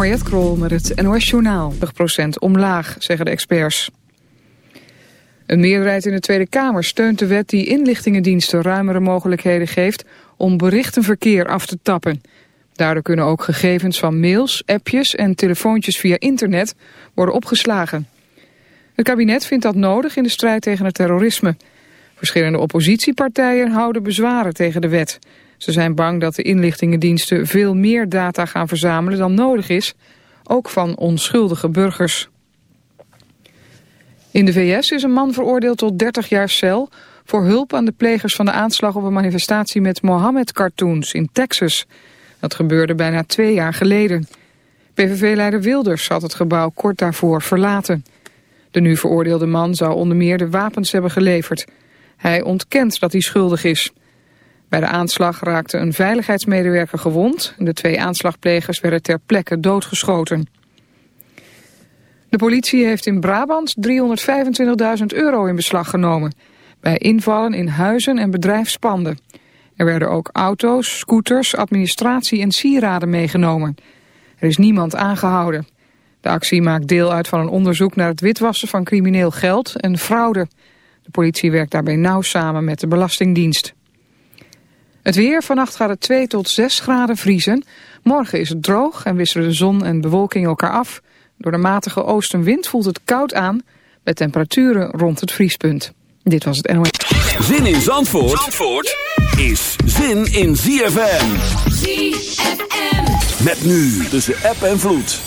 Mariette Krol met het NOS Journaal. 20% omlaag, zeggen de experts. Een meerderheid in de Tweede Kamer steunt de wet die inlichtingendiensten ruimere mogelijkheden geeft om berichtenverkeer af te tappen. Daardoor kunnen ook gegevens van mails, appjes en telefoontjes via internet worden opgeslagen. Het kabinet vindt dat nodig in de strijd tegen het terrorisme. Verschillende oppositiepartijen houden bezwaren tegen de wet. Ze zijn bang dat de inlichtingendiensten veel meer data gaan verzamelen dan nodig is, ook van onschuldige burgers. In de VS is een man veroordeeld tot 30 jaar cel voor hulp aan de plegers van de aanslag op een manifestatie met Mohammed-cartoons in Texas. Dat gebeurde bijna twee jaar geleden. PVV-leider Wilders had het gebouw kort daarvoor verlaten. De nu veroordeelde man zou onder meer de wapens hebben geleverd. Hij ontkent dat hij schuldig is. Bij de aanslag raakte een veiligheidsmedewerker gewond. De twee aanslagplegers werden ter plekke doodgeschoten. De politie heeft in Brabant 325.000 euro in beslag genomen. Bij invallen in huizen en bedrijfspanden. Er werden ook auto's, scooters, administratie en sieraden meegenomen. Er is niemand aangehouden. De actie maakt deel uit van een onderzoek naar het witwassen van crimineel geld en fraude. De politie werkt daarbij nauw samen met de Belastingdienst. Het weer, vannacht gaat het 2 tot 6 graden vriezen. Morgen is het droog en wisselen de zon en bewolking elkaar af. Door de matige oostenwind voelt het koud aan, met temperaturen rond het vriespunt. Dit was het NOS. Zin in Zandvoort, Zandvoort is zin in ZFM. ZFM. Met nu tussen app en vloed.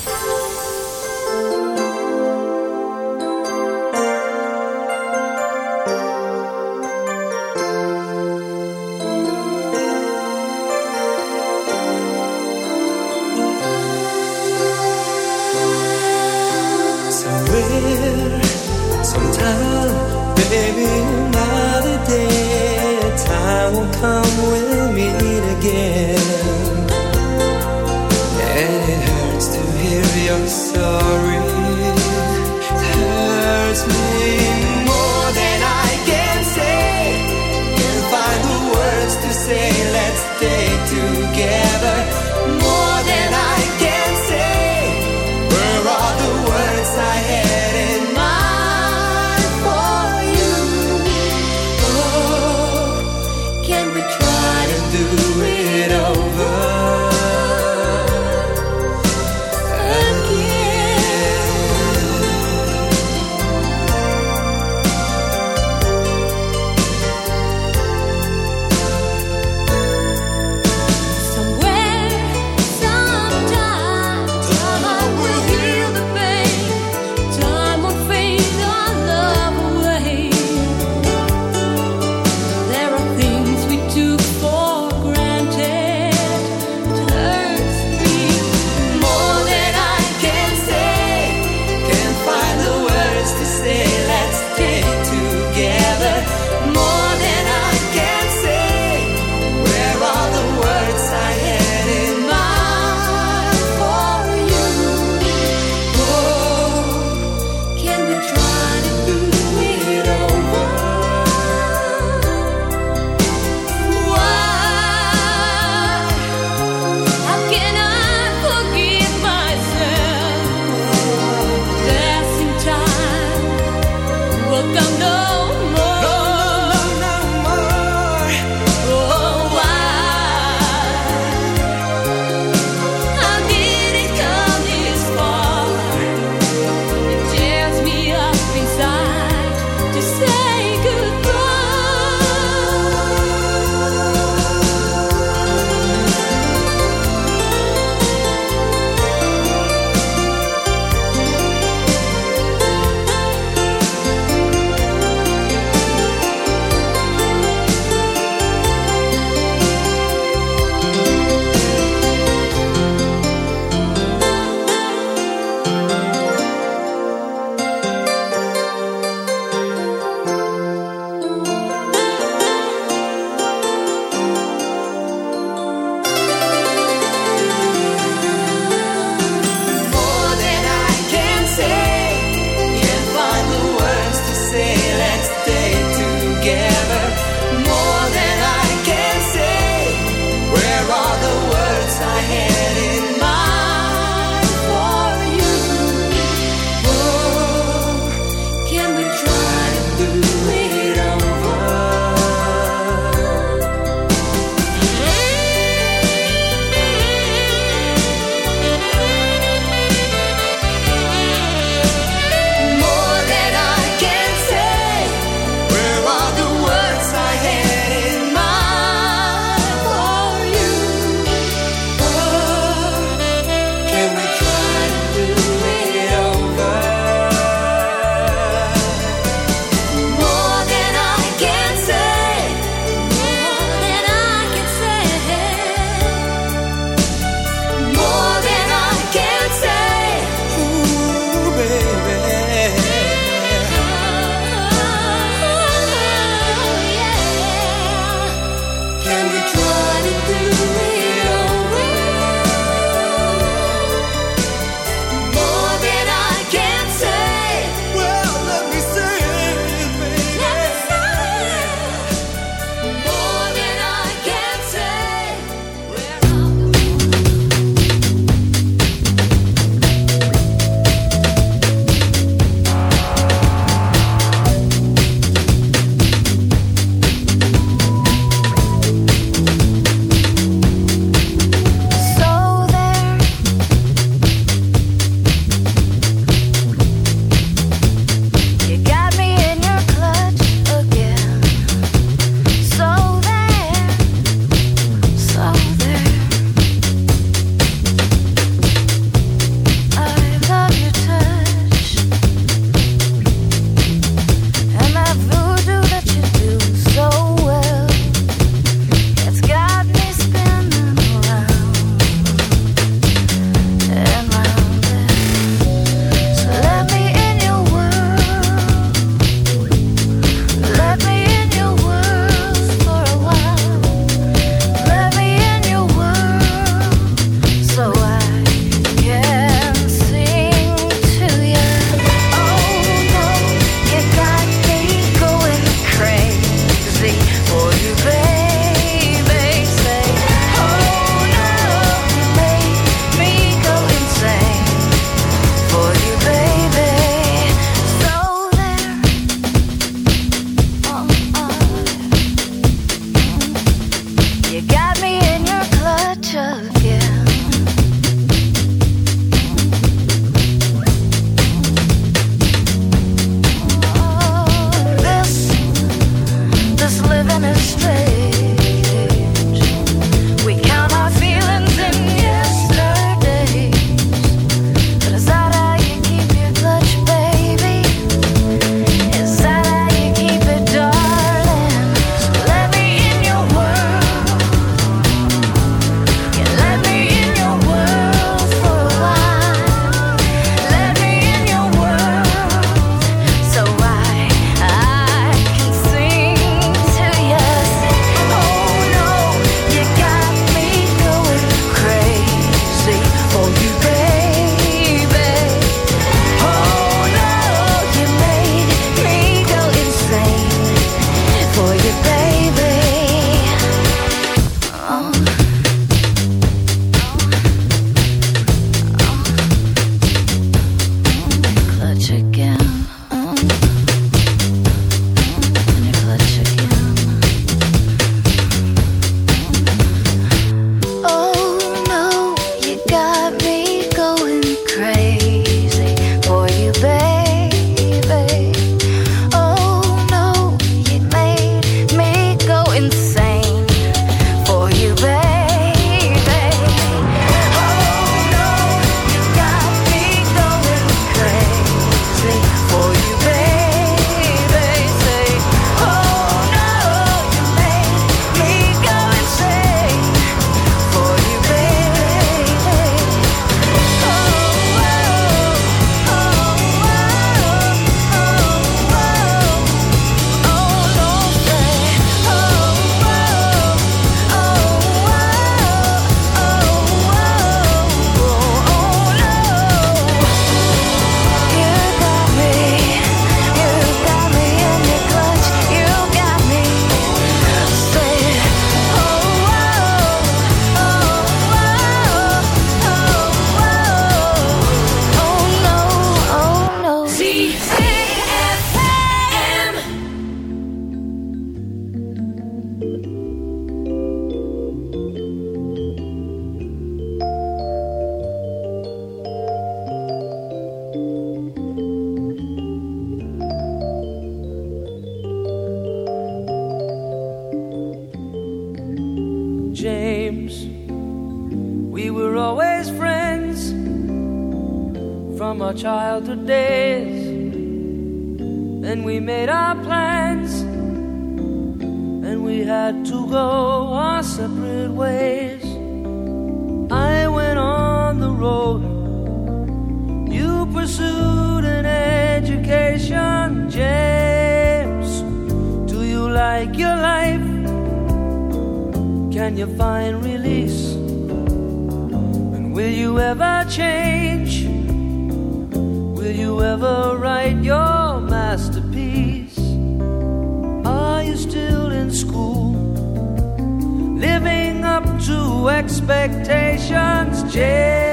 Expectations, James.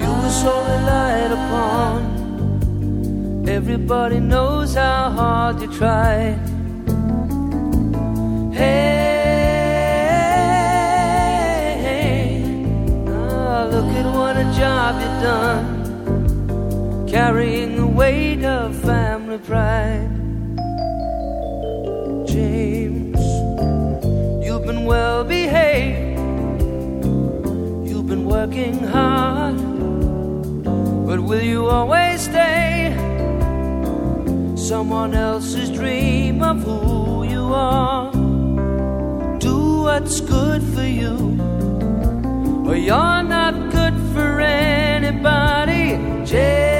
You were so relied upon. Everybody knows how hard you try. Hey, ah, look at what a job you've done, carrying the weight of family pride. Working hard, but will you always stay? Someone else's dream of who you are. Do what's good for you, or you're not good for anybody. James.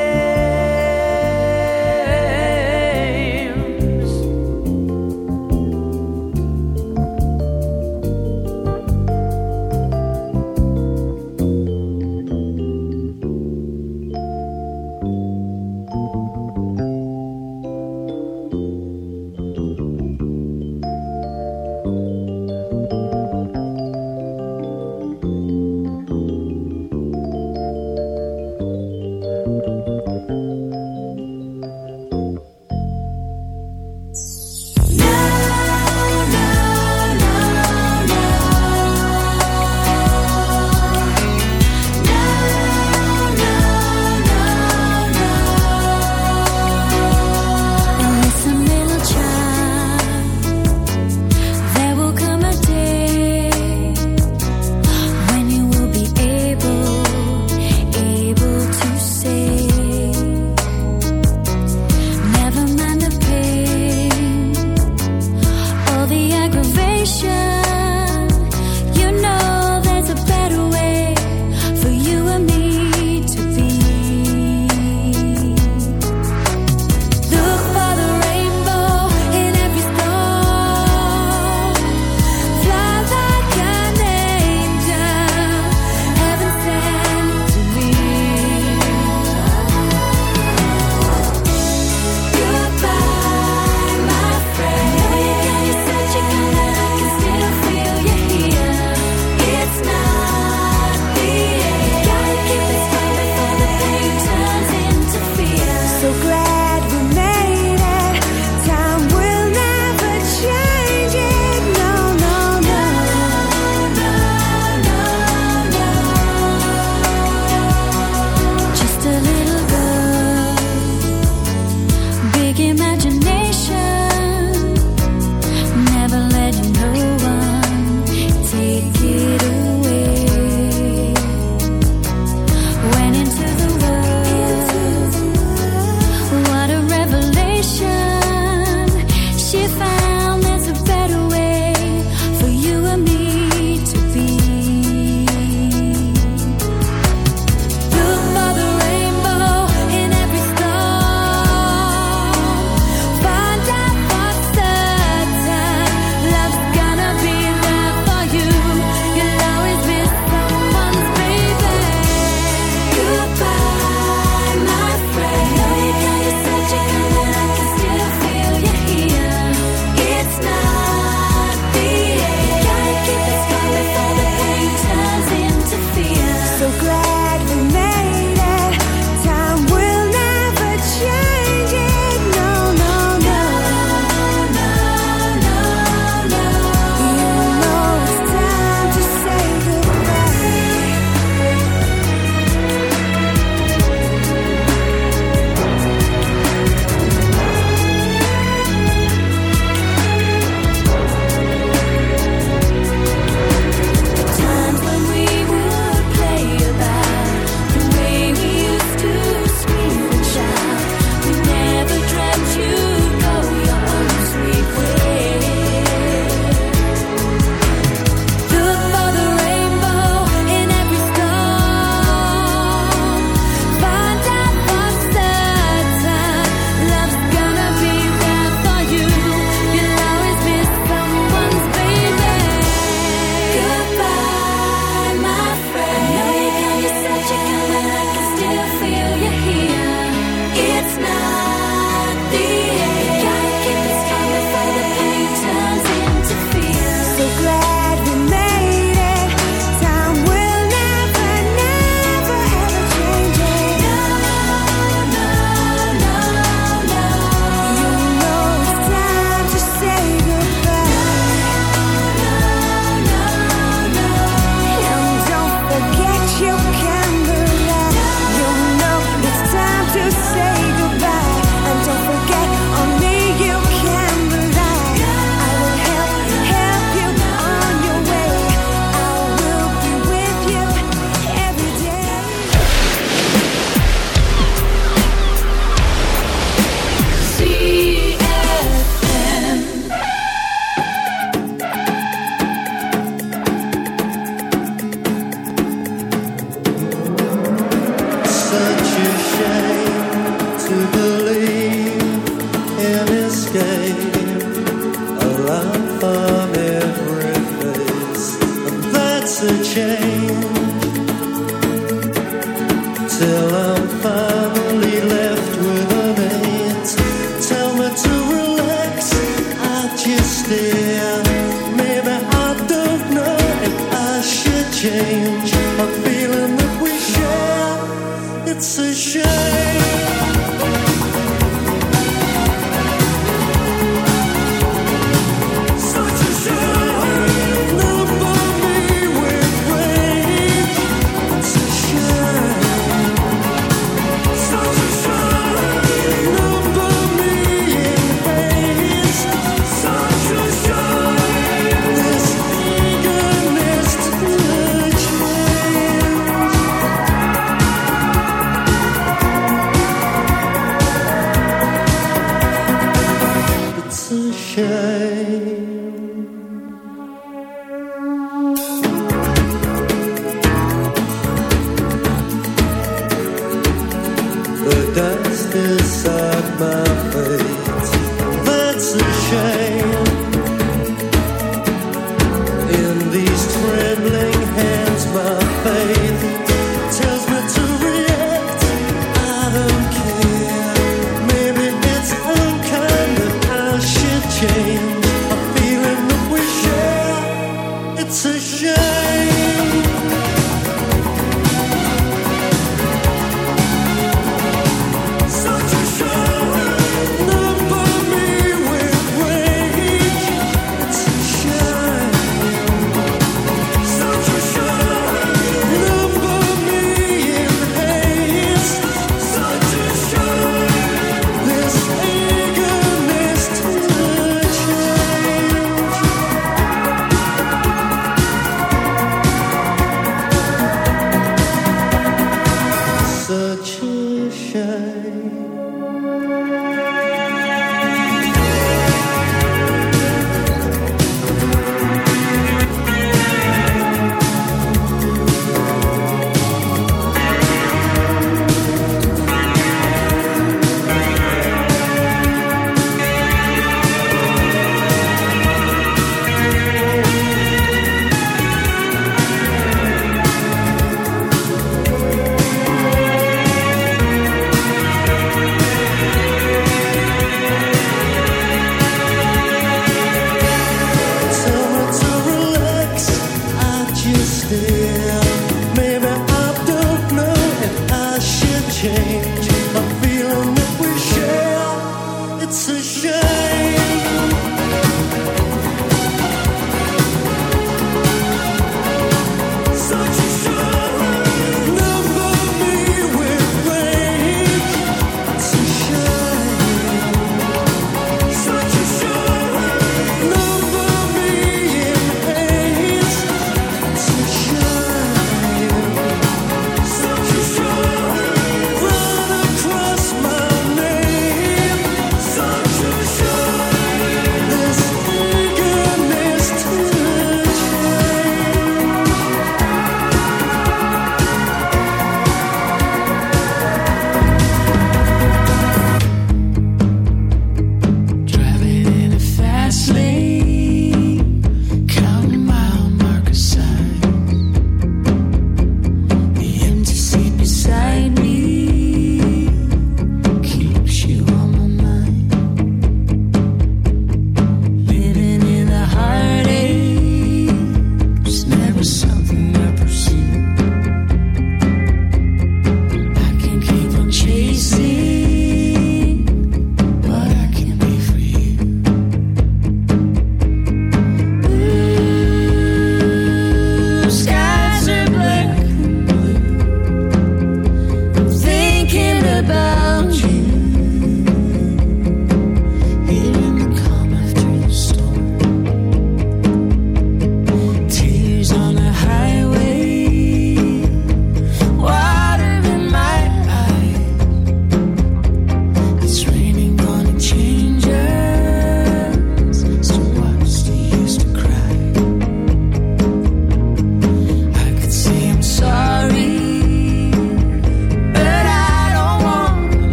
Thank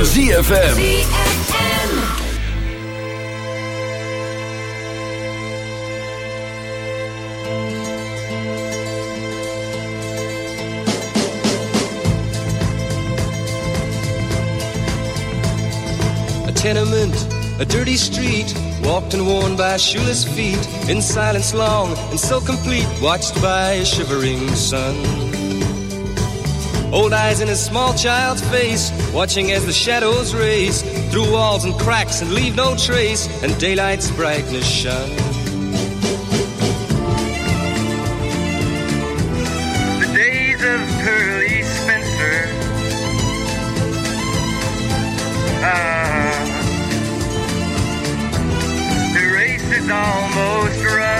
van ZFM. A tenement, a dirty street, walked and worn by shoeless feet, in silence long and so complete, watched by a shivering sun. Old eyes in a small child's face, watching as the shadows race through walls and cracks and leave no trace, and daylight's brightness shine. The days of Pearly Spencer. Ah, the race is almost run.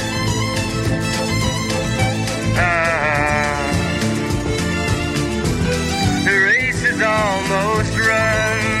Almost run.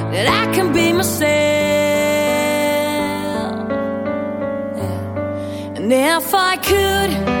that I can be myself. Yeah. And if I could,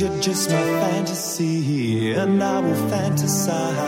You're just my fantasy, and I will fantasize